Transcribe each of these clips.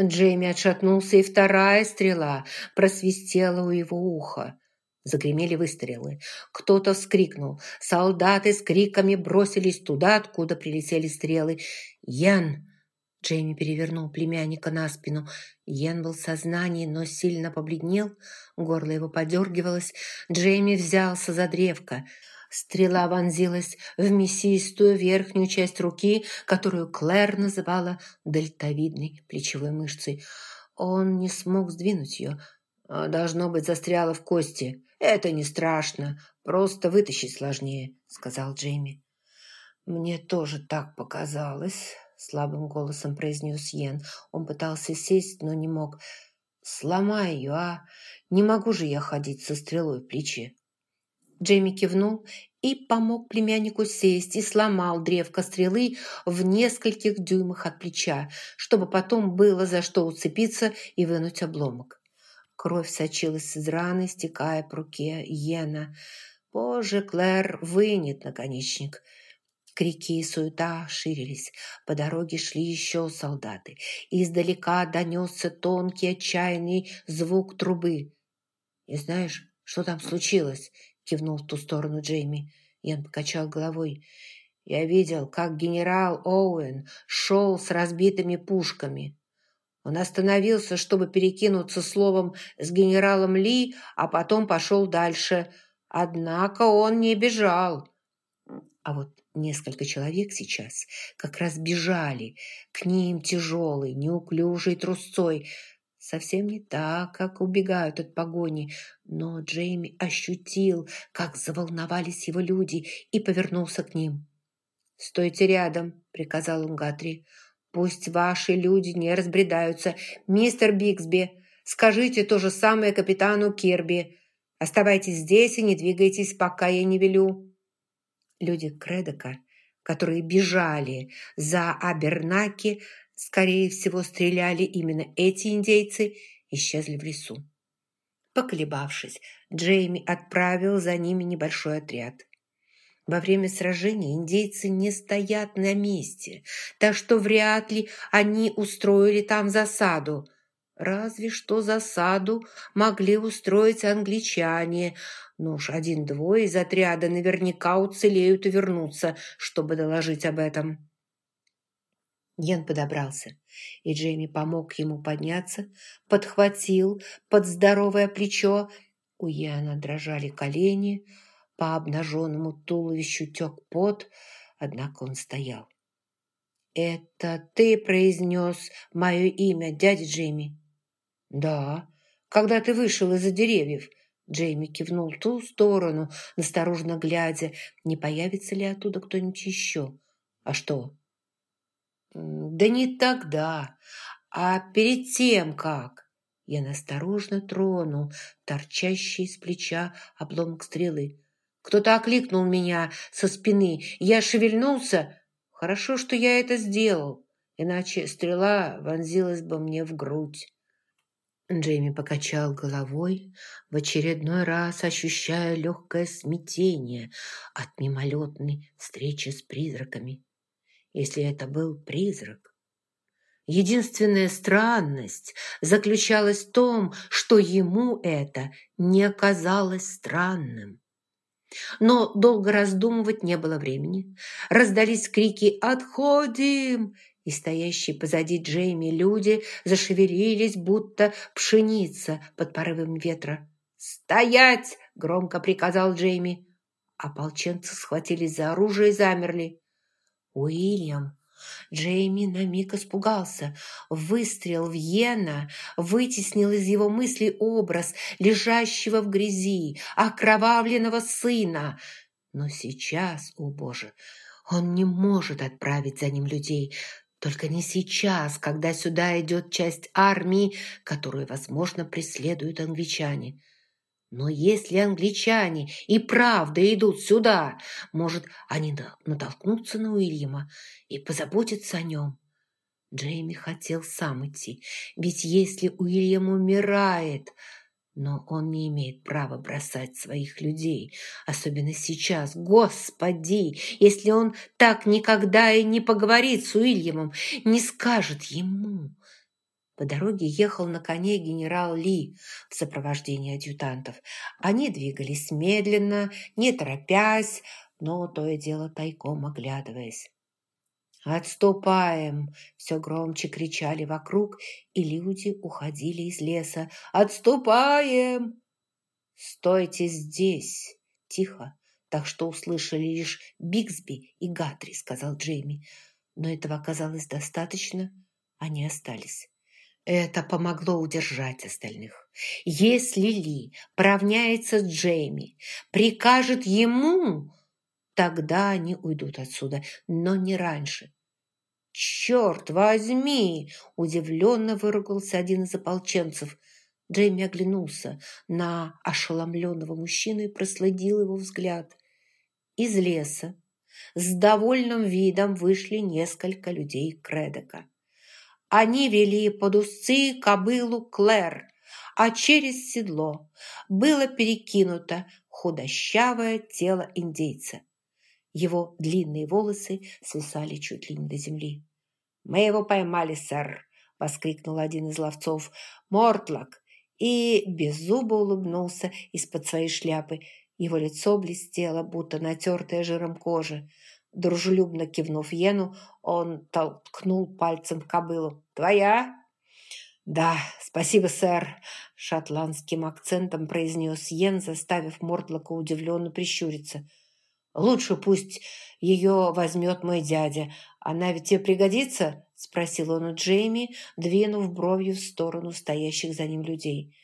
Джейми отшатнулся, и вторая стрела просвистела у его уха. Загремели выстрелы. Кто-то вскрикнул. Солдаты с криками бросились туда, откуда прилетели стрелы. «Ян!» Джейми перевернул племянника на спину. Йен был в сознании, но сильно побледнел. Горло его подергивалось. Джейми взялся за древко. Стрела вонзилась в мясистую верхнюю часть руки, которую Клэр называла дельтовидной плечевой мышцей. Он не смог сдвинуть ее. «Должно быть, застряла в кости. Это не страшно. Просто вытащить сложнее», — сказал Джейми. «Мне тоже так показалось», слабым голосом произнес Йен. Он пытался сесть, но не мог. «Сломай ее, а! Не могу же я ходить со стрелой в плече!» Джейми кивнул и помог племяннику сесть и сломал древко стрелы в нескольких дюймах от плеча, чтобы потом было за что уцепиться и вынуть обломок. Кровь сочилась из раны, стекая по руке Йена. «Боже, Клэр, вынет наконечник!» Крики и суета ширились. По дороге шли еще солдаты. Издалека донесся тонкий отчаянный звук трубы. «И знаешь, что там случилось?» – кивнул в ту сторону Джейми. Ян покачал головой. «Я видел, как генерал Оуэн шел с разбитыми пушками». Он остановился, чтобы перекинуться словом с генералом Ли, а потом пошел дальше. Однако он не бежал. А вот Несколько человек сейчас как раз бежали к ним тяжелой, неуклюжей трусцой. Совсем не так, как убегают от погони, но Джейми ощутил, как заволновались его люди и повернулся к ним. «Стойте рядом», — приказал он Гатри. «Пусть ваши люди не разбредаются. Мистер Бигсби, скажите то же самое капитану Кирби. Оставайтесь здесь и не двигайтесь, пока я не велю». Люди Кредока, которые бежали за Абернаки, скорее всего, стреляли именно эти индейцы, исчезли в лесу. Поколебавшись, Джейми отправил за ними небольшой отряд. Во время сражения индейцы не стоят на месте, так что вряд ли они устроили там засаду – Разве что засаду могли устроить англичане. Ну уж один-двое из отряда наверняка уцелеют и вернутся, чтобы доложить об этом. Йен подобрался, и Джейми помог ему подняться, подхватил под здоровое плечо. У Йена дрожали колени, по обнаженному туловищу тек пот, однако он стоял. «Это ты произнес мое имя, дядя Джейми?» «Да, когда ты вышел из-за деревьев». Джейми кивнул ту сторону, настороженно глядя, не появится ли оттуда кто-нибудь еще. «А что?» «Да не тогда, а перед тем как». Я насторожно тронул торчащий из плеча обломок стрелы. Кто-то окликнул меня со спины. Я шевельнулся. Хорошо, что я это сделал, иначе стрела вонзилась бы мне в грудь. Джейми покачал головой, в очередной раз ощущая легкое смятение от мимолетной встречи с призраками. Если это был призрак. Единственная странность заключалась в том, что ему это не казалось странным. Но долго раздумывать не было времени. Раздались крики «Отходим!» и стоящие позади Джейми люди зашевелились, будто пшеница под порывом ветра. «Стоять!» – громко приказал Джейми. Ополченцы схватились за оружие и замерли. «Уильям!» Джейми на миг испугался. Выстрел в Йена вытеснил из его мыслей образ лежащего в грязи, окровавленного сына. Но сейчас, о боже, он не может отправить за ним людей. Только не сейчас, когда сюда идет часть армии, которую, возможно, преследуют англичане. Но если англичане и правда идут сюда, может, они натолкнутся на Уильяма и позаботятся о нем. Джейми хотел сам идти, ведь если Уильям умирает, но он не имеет права бросать своих людей, особенно сейчас. Господи, если он так никогда и не поговорит с Уильямом, не скажет ему. По дороге ехал на коне генерал Ли в сопровождении адъютантов. Они двигались медленно, не торопясь, но то и дело тайком оглядываясь. «Отступаем!» – все громче кричали вокруг, и люди уходили из леса. «Отступаем!» «Стойте здесь!» – тихо, так что услышали лишь Бигсби и Гатри, сказал Джейми. Но этого оказалось достаточно, они остались. Это помогло удержать остальных. Если Ли поравняется с Джейми, прикажет ему, тогда они уйдут отсюда, но не раньше. «Черт возьми!» – удивленно выругался один из ополченцев. Джейми оглянулся на ошеломленного мужчину и проследил его взгляд. Из леса с довольным видом вышли несколько людей Кредока. Они вели под усы кобылу Клэр, а через седло было перекинуто худощавое тело индейца. Его длинные волосы свисали чуть ли не до земли. «Мы его поймали, сэр!» — воскликнул один из ловцов. «Мортлок!» И беззубо улыбнулся из-под своей шляпы. Его лицо блестело, будто натертая жиром кожа. Дружелюбно кивнув Йену, он толкнул пальцем кобылу. «Твоя?» «Да, спасибо, сэр», — шотландским акцентом произнес Йен, заставив Мортлока удивленно прищуриться. «Лучше пусть ее возьмет мой дядя. Она ведь тебе пригодится?» — спросил он у Джейми, двинув бровью в сторону стоящих за ним людей.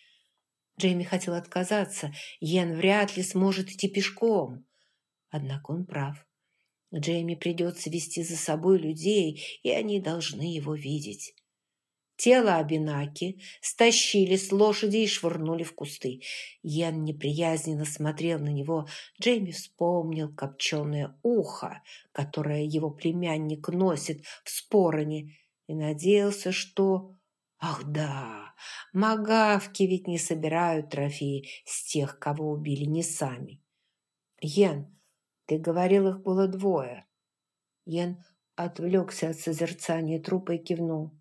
Джейми хотел отказаться. Йен вряд ли сможет идти пешком. Однако он прав. Джейми придется вести за собой людей, и они должны его видеть. Тело Абинаки стащили с лошади и швырнули в кусты. Ян неприязненно смотрел на него. Джейми вспомнил копченое ухо, которое его племянник носит в спороне, и надеялся, что... Ах да, магавки ведь не собирают трофеи с тех, кого убили не сами. Йен, ты говорил, их было двое. Йен отвлекся от созерцания трупа и кивнул.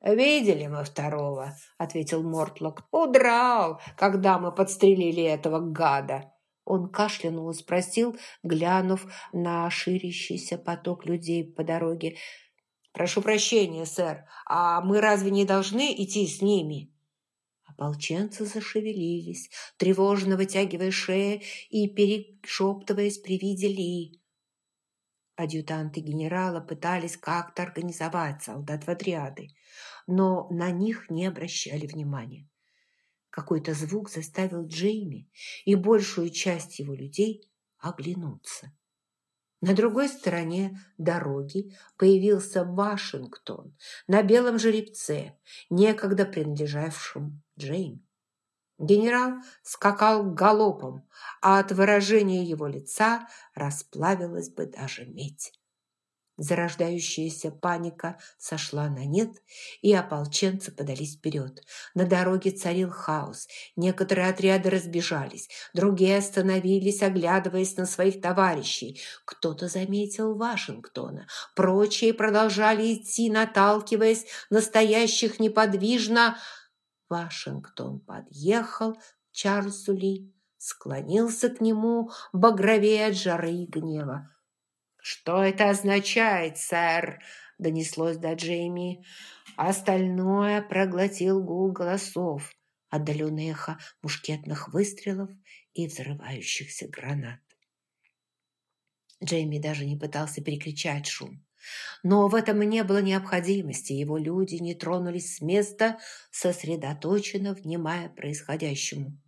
«Видели мы второго», — ответил Мортлок. «Удрал, когда мы подстрелили этого гада». Он кашлянул и спросил, глянув на ширящийся поток людей по дороге. «Прошу прощения, сэр, а мы разве не должны идти с ними?» Ополченцы зашевелились, тревожно вытягивая шеи и перешептываясь при виде Ли. Адъютанты генерала пытались как-то организовать солдат в отряды, но на них не обращали внимания. Какой-то звук заставил Джейми и большую часть его людей оглянуться. На другой стороне дороги появился Вашингтон на белом жеребце, некогда принадлежавшем Джейми. Генерал скакал галопом, а от выражения его лица расплавилась бы даже медь. Зарождающаяся паника сошла на нет, и ополченцы подались вперед. На дороге царил хаос. Некоторые отряды разбежались, другие остановились, оглядываясь на своих товарищей. Кто-то заметил Вашингтона. Прочие продолжали идти, наталкиваясь на стоящих неподвижно. Вашингтон подъехал к Чарльзу Ли, склонился к нему, багровее от жары и гнева. «Что это означает, сэр?» – донеслось до Джейми. Остальное проглотил гул голосов, отдаленное эхо мушкетных выстрелов и взрывающихся гранат. Джейми даже не пытался перекричать шум. Но в этом не было необходимости. Его люди не тронулись с места, сосредоточенно внимая происходящему.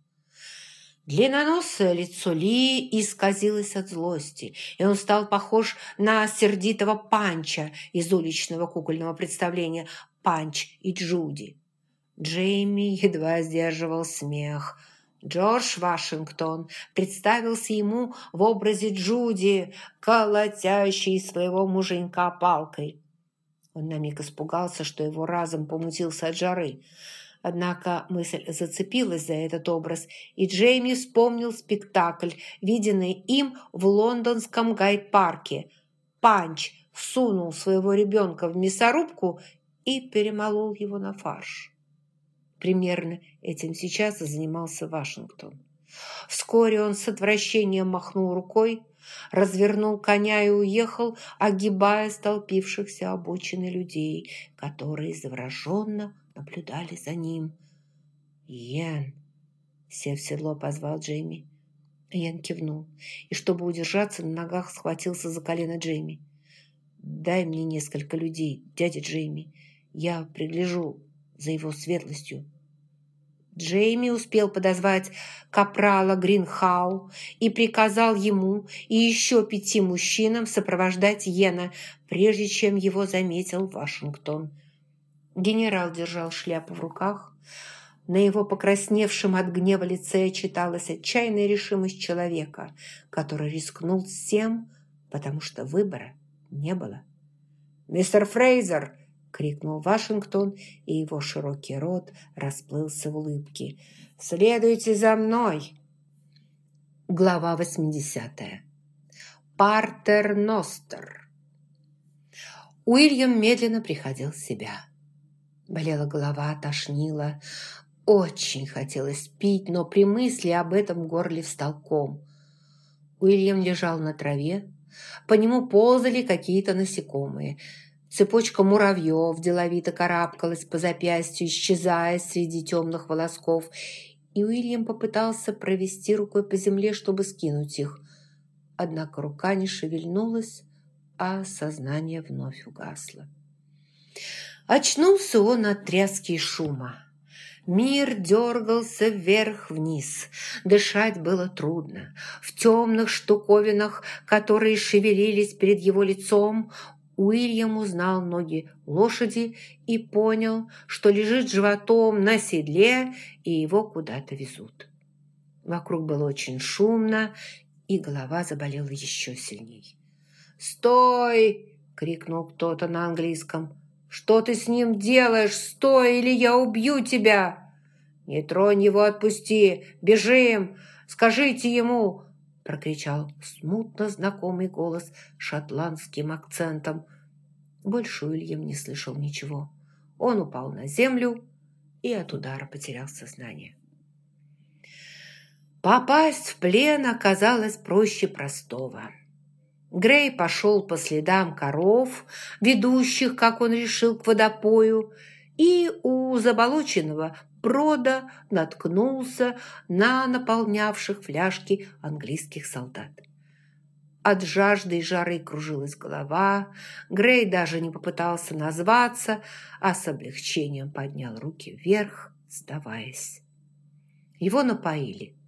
Длинноносое лицо Ли исказилось от злости, и он стал похож на сердитого Панча из уличного кукольного представления «Панч и Джуди». Джейми едва сдерживал смех. Джордж Вашингтон представился ему в образе Джуди, колотящей своего муженька палкой. Он на миг испугался, что его разом помутился от жары – Однако мысль зацепилась за этот образ, и Джейми вспомнил спектакль, виденный им в лондонском гайд-парке. Панч сунул своего ребенка в мясорубку и перемолол его на фарш. Примерно этим сейчас и занимался Вашингтон. Вскоре он с отвращением махнул рукой, развернул коня и уехал, огибая столпившихся обочины людей, которые завороженно наблюдали за ним. «Йен!» — сев седло, позвал Джейми. Йен кивнул и, чтобы удержаться на ногах, схватился за колено Джейми. «Дай мне несколько людей, дядя Джейми. Я пригляжу за его светлостью». Джейми успел подозвать капрала Гринхау и приказал ему и еще пяти мужчинам сопровождать Йена, прежде чем его заметил Вашингтон. Генерал держал шляпу в руках. На его покрасневшем от гнева лице читалась отчаянная решимость человека, который рискнул всем, потому что выбора не было. «Мистер Фрейзер!» — крикнул Вашингтон, и его широкий рот расплылся в улыбке. «Следуйте за мной!» Глава 80. Партер Ностер. Уильям медленно приходил в себя. Болела голова, тошнило. Очень хотелось пить, но при мысли об этом горле встал ком. Уильям лежал на траве. По нему ползали какие-то насекомые – Цепочка муравьев деловито карабкалась по запястью, исчезая среди темных волосков, и Уильям попытался провести рукой по земле, чтобы скинуть их. Однако рука не шевельнулась, а сознание вновь угасло. Очнулся он от тряски и шума. Мир дергался вверх-вниз. Дышать было трудно. В темных штуковинах, которые шевелились перед его лицом, Уильям узнал ноги лошади и понял, что лежит животом на седле и его куда-то везут. Вокруг было очень шумно, и голова заболела еще сильней. «Стой!» — крикнул кто-то на английском. «Что ты с ним делаешь? Стой, или я убью тебя!» «Не тронь его, отпусти! Бежим! Скажите ему, прокричал смутно знакомый голос шотландским акцентом. Больше Уильям не слышал ничего. Он упал на землю и от удара потерял сознание. Попасть в плен оказалось проще простого. Грей пошел по следам коров, ведущих, как он решил, к водопою, и у заболоченного брода наткнулся на наполнявших фляжки английских солдат. От жажды и жары кружилась голова. Грей даже не попытался назваться, а с облегчением поднял руки вверх, сдаваясь. Его напоили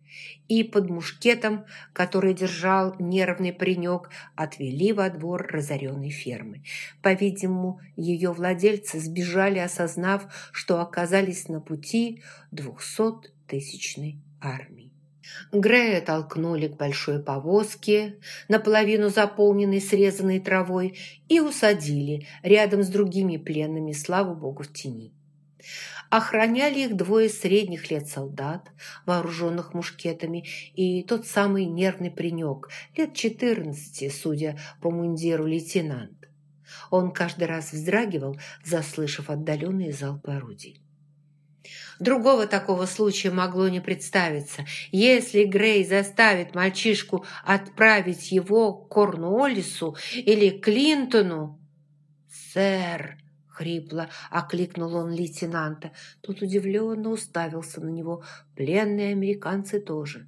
и под мушкетом, который держал нервный паренек, отвели во двор разоренной фермы. По-видимому, ее владельцы сбежали, осознав, что оказались на пути двухсоттысячной армии. Грея толкнули к большой повозке, наполовину заполненной срезанной травой, и усадили рядом с другими пленными, слава богу, в тени. Охраняли их двое средних лет солдат, вооруженных мушкетами, и тот самый нервный паренек, лет четырнадцати, судя по мундиру лейтенант. Он каждый раз вздрагивал, заслышав отдаленные залпы орудий. Другого такого случая могло не представиться. Если Грей заставит мальчишку отправить его к Корнуоллису или Клинтону... «Сэр!» Хрипло окликнул он лейтенанта. Тот удивленно уставился на него. Пленные американцы тоже.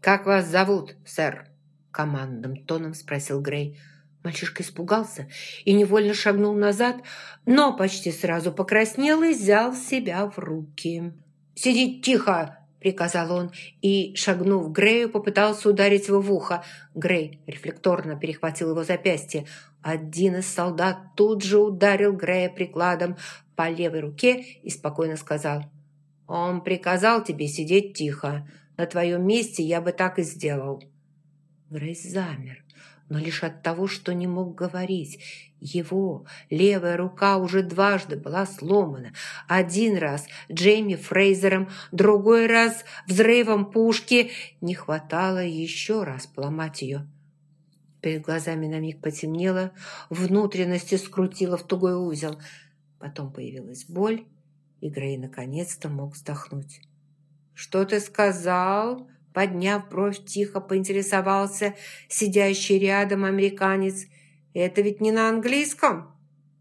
«Как вас зовут, сэр?» Командным тоном спросил Грей. Мальчишка испугался и невольно шагнул назад, но почти сразу покраснел и взял себя в руки. «Сидеть тихо!» – приказал он, и, шагнув Грею, попытался ударить его в ухо. Грей рефлекторно перехватил его запястье. Один из солдат тут же ударил Грея прикладом по левой руке и спокойно сказал, «Он приказал тебе сидеть тихо. На твоем месте я бы так и сделал». Грей замер но лишь от того, что не мог говорить. Его левая рука уже дважды была сломана. Один раз Джейми Фрейзером, другой раз взрывом пушки. Не хватало еще раз поломать ее. Перед глазами на миг потемнело, внутренности скрутило в тугой узел. Потом появилась боль, и Грей наконец-то мог вздохнуть. «Что ты сказал?» Подняв бровь, тихо поинтересовался сидящий рядом американец. «Это ведь не на английском?»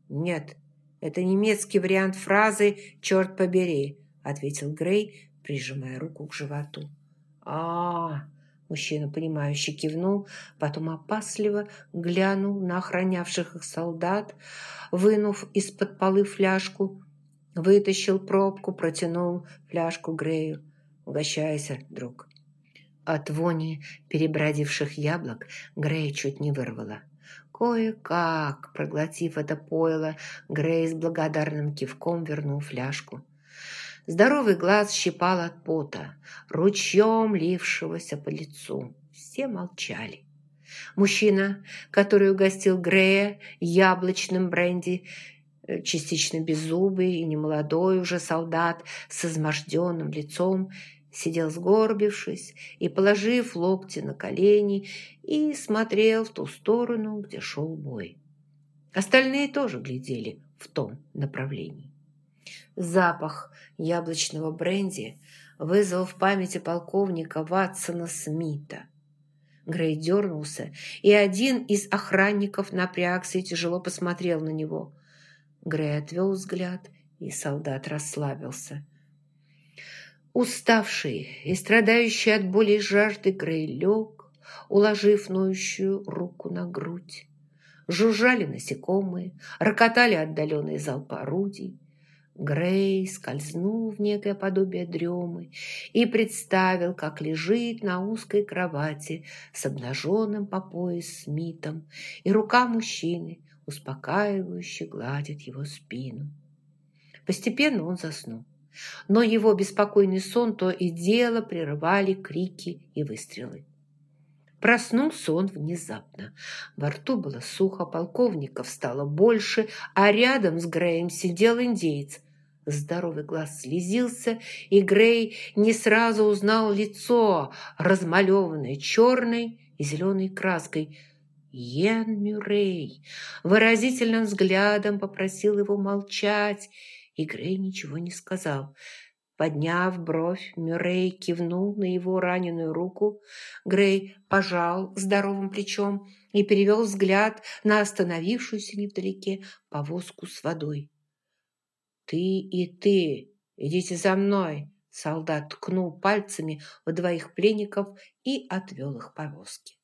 «Нет, это немецкий вариант фразы «черт побери», ответил Грей, прижимая руку к животу. а, Мужчина, понимающе кивнул, потом опасливо глянул на охранявших их солдат, вынув из-под полы фляжку, вытащил пробку, протянул фляжку Грею. «Угощайся, друг». От вони перебродивших яблок Грей чуть не вырвала. Кое-как, проглотив это пойло, Грей с благодарным кивком вернул фляжку. Здоровый глаз щипал от пота, ручьем лившегося по лицу. Все молчали. Мужчина, который угостил Грея яблочным бренди, э, частично беззубый и немолодой уже солдат с изможденным лицом, сидел сгорбившись и положив локти на колени и смотрел в ту сторону, где шел бой. Остальные тоже глядели в том направлении. Запах яблочного бренди вызвал в памяти полковника Ватсона Смита. Грей дернулся, и один из охранников напрягся и тяжело посмотрел на него. Грей отвел взгляд, и солдат расслабился – Уставший и страдающий от боли и жажды Грей лег, уложив ноющую руку на грудь. Жужжали насекомые, рокотали отдаленные залпы орудий. Грей скользнул в некое подобие дремы и представил, как лежит на узкой кровати с обнаженным по пояс Смитом, и рука мужчины успокаивающе гладит его спину. Постепенно он заснул но его беспокойный сон то и дело прерывали крики и выстрелы. Проснулся он внезапно. Во рту было сухо, полковников стало больше, а рядом с Греем сидел индеец. Здоровый глаз слезился, и Грей не сразу узнал лицо, размалеванное черной и зеленой краской. Йен Мюррей выразительным взглядом попросил его молчать и Грей ничего не сказал. Подняв бровь, Мюррей кивнул на его раненую руку. Грей пожал здоровым плечом и перевел взгляд на остановившуюся невдалеке повозку с водой. «Ты и ты! Идите за мной!» Солдат ткнул пальцами в двоих пленников и отвел их повозки.